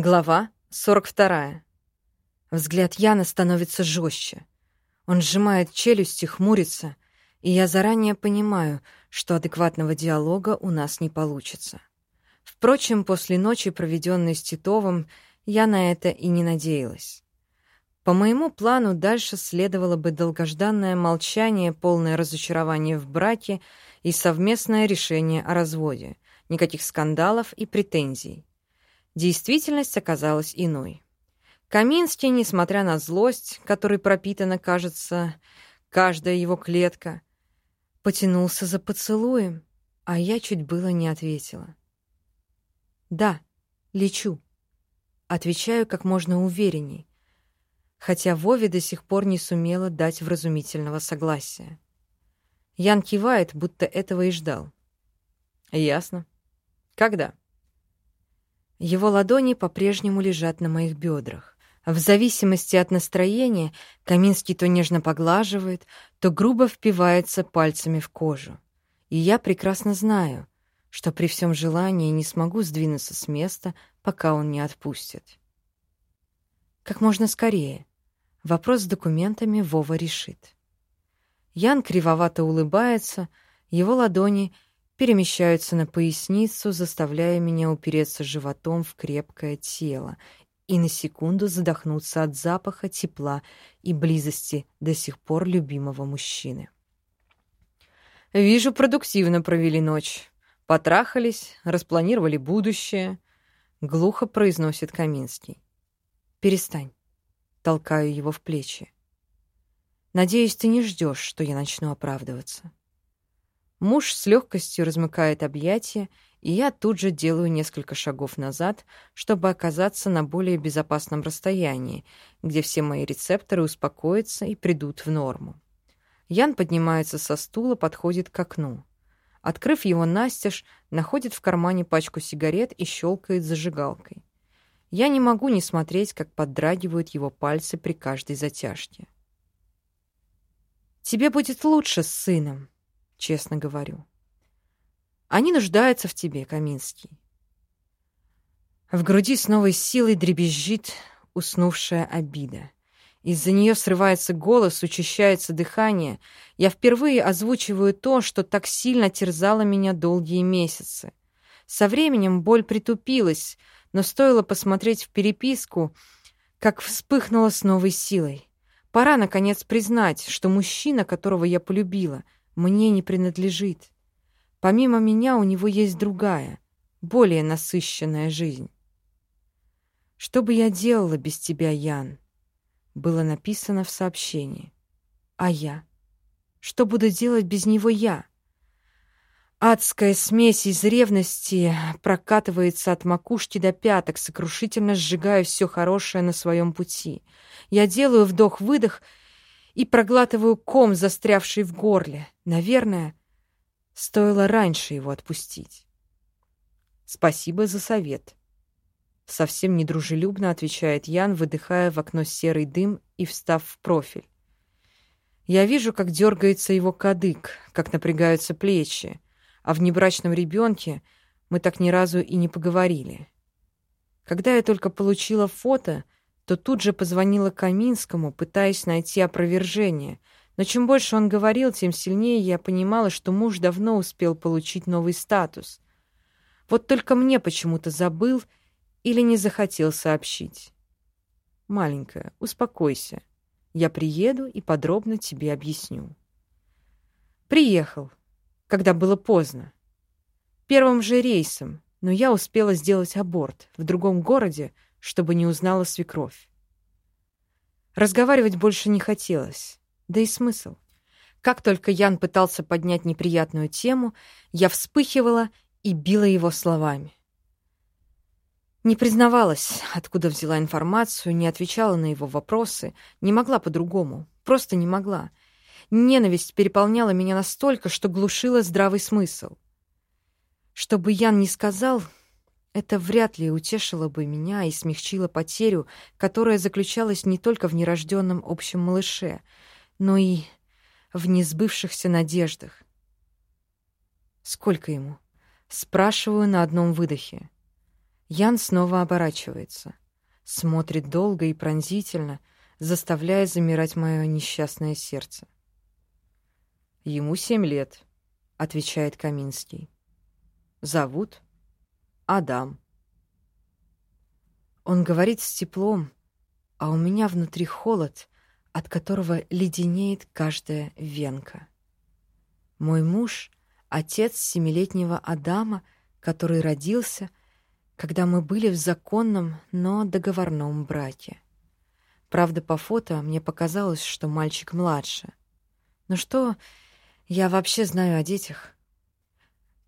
Глава 42. Взгляд Яна становится жестче. Он сжимает челюсти, хмурится, и я заранее понимаю, что адекватного диалога у нас не получится. Впрочем, после ночи, проведенной с Титовым, я на это и не надеялась. По моему плану дальше следовало бы долгожданное молчание, полное разочарование в браке и совместное решение о разводе. Никаких скандалов и претензий. Действительность оказалась иной. Каминский, несмотря на злость, которой пропитана, кажется, каждая его клетка, потянулся за поцелуем, а я чуть было не ответила. «Да, лечу», — отвечаю как можно уверенней, хотя Вове до сих пор не сумела дать вразумительного согласия. Ян кивает, будто этого и ждал. «Ясно. Когда?» Его ладони по-прежнему лежат на моих бедрах. В зависимости от настроения Каминский то нежно поглаживает, то грубо впивается пальцами в кожу. И я прекрасно знаю, что при всем желании не смогу сдвинуться с места, пока он не отпустит. Как можно скорее. Вопрос с документами Вова решит. Ян кривовато улыбается, его ладони — перемещаются на поясницу, заставляя меня упереться животом в крепкое тело и на секунду задохнуться от запаха, тепла и близости до сих пор любимого мужчины. «Вижу, продуктивно провели ночь. Потрахались, распланировали будущее», — глухо произносит Каминский. «Перестань», — толкаю его в плечи. «Надеюсь, ты не ждешь, что я начну оправдываться». Муж с легкостью размыкает объятия, и я тут же делаю несколько шагов назад, чтобы оказаться на более безопасном расстоянии, где все мои рецепторы успокоятся и придут в норму. Ян поднимается со стула, подходит к окну. Открыв его настежь, находит в кармане пачку сигарет и щелкает зажигалкой. Я не могу не смотреть, как поддрагивают его пальцы при каждой затяжке. «Тебе будет лучше с сыном», честно говорю. Они нуждаются в тебе, Каминский. В груди с новой силой дребезжит уснувшая обида. Из-за нее срывается голос, учащается дыхание. Я впервые озвучиваю то, что так сильно терзало меня долгие месяцы. Со временем боль притупилась, но стоило посмотреть в переписку, как вспыхнула с новой силой. Пора, наконец, признать, что мужчина, которого я полюбила — мне не принадлежит. Помимо меня у него есть другая, более насыщенная жизнь. «Что бы я делала без тебя, Ян?» Было написано в сообщении. «А я? Что буду делать без него я?» Адская смесь из ревности прокатывается от макушки до пяток, сокрушительно сжигая все хорошее на своем пути. Я делаю вдох-выдох и проглатываю ком, застрявший в горле. Наверное, стоило раньше его отпустить. Спасибо за совет. Совсем недружелюбно отвечает Ян, выдыхая в окно серый дым и встав в профиль. Я вижу, как дергается его кадык, как напрягаются плечи, а в небрачном ребенке мы так ни разу и не поговорили. Когда я только получила фото — то тут же позвонила Каминскому, пытаясь найти опровержение. Но чем больше он говорил, тем сильнее я понимала, что муж давно успел получить новый статус. Вот только мне почему-то забыл или не захотел сообщить. «Маленькая, успокойся. Я приеду и подробно тебе объясню». Приехал, когда было поздно. Первым же рейсом, но я успела сделать аборт в другом городе, чтобы не узнала свекровь. Разговаривать больше не хотелось, да и смысл. Как только Ян пытался поднять неприятную тему, я вспыхивала и била его словами. Не признавалась, откуда взяла информацию, не отвечала на его вопросы, не могла по-другому, просто не могла. Ненависть переполняла меня настолько, что глушила здравый смысл. Чтобы Ян не сказал, это вряд ли утешило бы меня и смягчило потерю, которая заключалась не только в нерожденном общем малыше, но и в несбывшихся надеждах. Сколько ему? Спрашиваю на одном выдохе. Ян снова оборачивается, смотрит долго и пронзительно, заставляя замирать мое несчастное сердце. «Ему семь лет», — отвечает Каминский. «Зовут Адам». Он говорит с теплом, а у меня внутри холод, от которого леденеет каждая венка. Мой муж — отец семилетнего Адама, который родился, когда мы были в законном, но договорном браке. Правда, по фото мне показалось, что мальчик младше. Но что я вообще знаю о детях?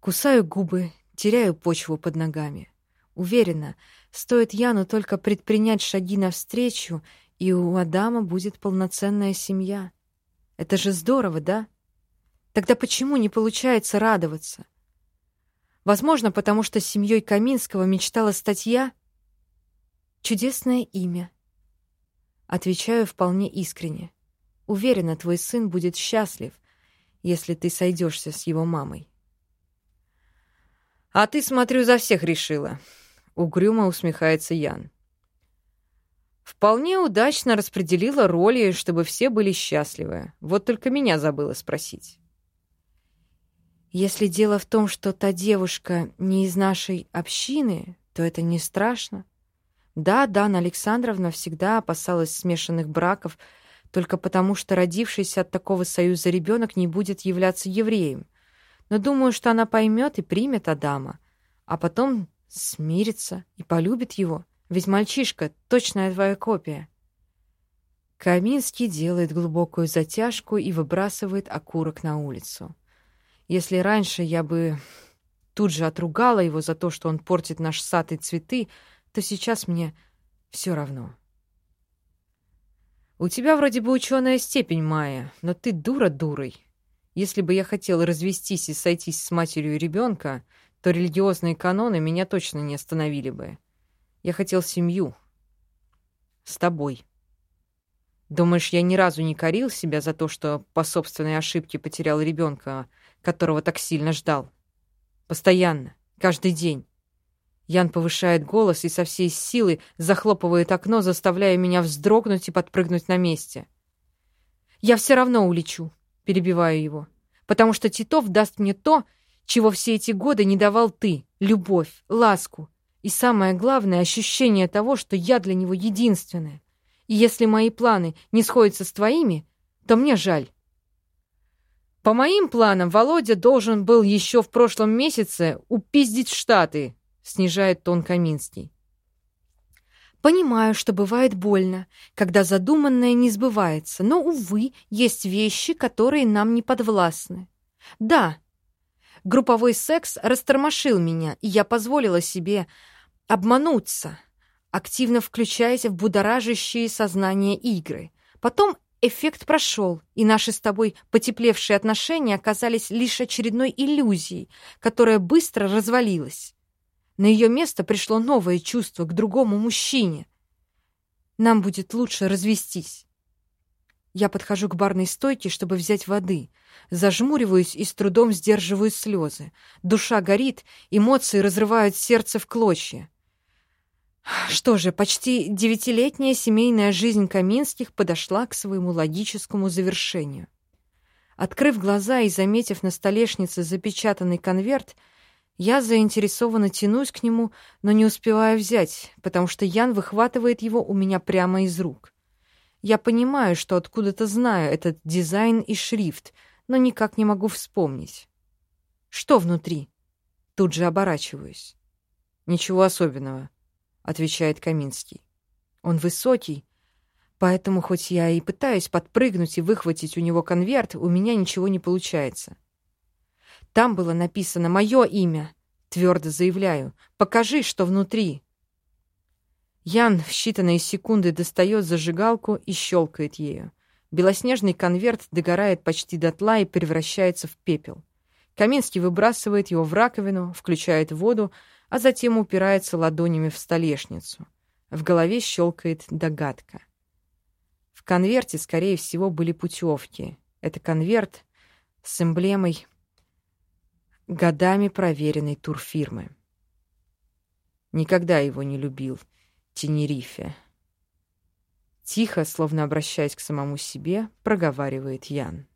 Кусаю губы, теряю почву под ногами. Уверена, стоит Яну только предпринять шаги навстречу, и у Адама будет полноценная семья. Это же здорово, да? Тогда почему не получается радоваться? Возможно, потому что семьей Каминского мечтала стать я? Чудесное имя. Отвечаю вполне искренне. Уверена, твой сын будет счастлив, если ты сойдешься с его мамой. А ты, смотрю, за всех решила. Угрюмо усмехается Ян. Вполне удачно распределила роли, чтобы все были счастливы. Вот только меня забыла спросить. Если дело в том, что та девушка не из нашей общины, то это не страшно. Да, Дана Александровна всегда опасалась смешанных браков, только потому что родившийся от такого союза ребенок не будет являться евреем. Но думаю, что она поймет и примет Адама, а потом смирится и полюбит его, ведь мальчишка — точная твоя копия. Каминский делает глубокую затяжку и выбрасывает окурок на улицу. Если раньше я бы тут же отругала его за то, что он портит наш сад и цветы, то сейчас мне все равно. У тебя вроде бы ученая степень, Майя, но ты дура дурой. Если бы я хотела развестись и сойтись с матерью ребенка, то религиозные каноны меня точно не остановили бы. Я хотел семью. С тобой. Думаешь, я ни разу не корил себя за то, что по собственной ошибке потерял ребенка, которого так сильно ждал. Постоянно, каждый день. Ян повышает голос и со всей силы захлопывает окно, заставляя меня вздрогнуть и подпрыгнуть на месте. «Я все равно улечу», — перебиваю его, «потому что Титов даст мне то, чего все эти годы не давал ты — любовь, ласку и, самое главное, ощущение того, что я для него единственная. И если мои планы не сходятся с твоими, то мне жаль. По моим планам, Володя должен был еще в прошлом месяце упиздить Штаты, снижает тон Каминский. Понимаю, что бывает больно, когда задуманное не сбывается, но, увы, есть вещи, которые нам не подвластны. Да, групповой секс растормошил меня, и я позволила себе обмануться, активно включаясь в будоражащие сознание игры. Потом Эффект прошел, и наши с тобой потеплевшие отношения оказались лишь очередной иллюзией, которая быстро развалилась. На ее место пришло новое чувство к другому мужчине. Нам будет лучше развестись. Я подхожу к барной стойке, чтобы взять воды. Зажмуриваюсь и с трудом сдерживаю слезы. Душа горит, эмоции разрывают сердце в клочья. Что же, почти девятилетняя семейная жизнь Каминских подошла к своему логическому завершению. Открыв глаза и заметив на столешнице запечатанный конверт, я заинтересованно тянусь к нему, но не успеваю взять, потому что Ян выхватывает его у меня прямо из рук. Я понимаю, что откуда-то знаю этот дизайн и шрифт, но никак не могу вспомнить. Что внутри? Тут же оборачиваюсь. Ничего особенного. — отвечает Каминский. «Он высокий, поэтому хоть я и пытаюсь подпрыгнуть и выхватить у него конверт, у меня ничего не получается. Там было написано мое имя, твердо заявляю. Покажи, что внутри». Ян в считанные секунды достает зажигалку и щелкает ею. Белоснежный конверт догорает почти дотла и превращается в пепел. Каминский выбрасывает его в раковину, включает воду, а затем упирается ладонями в столешницу. В голове щелкает догадка. В конверте, скорее всего, были путевки. Это конверт с эмблемой годами проверенной турфирмы. Никогда его не любил. Тенерифе. Тихо, словно обращаясь к самому себе, проговаривает Ян.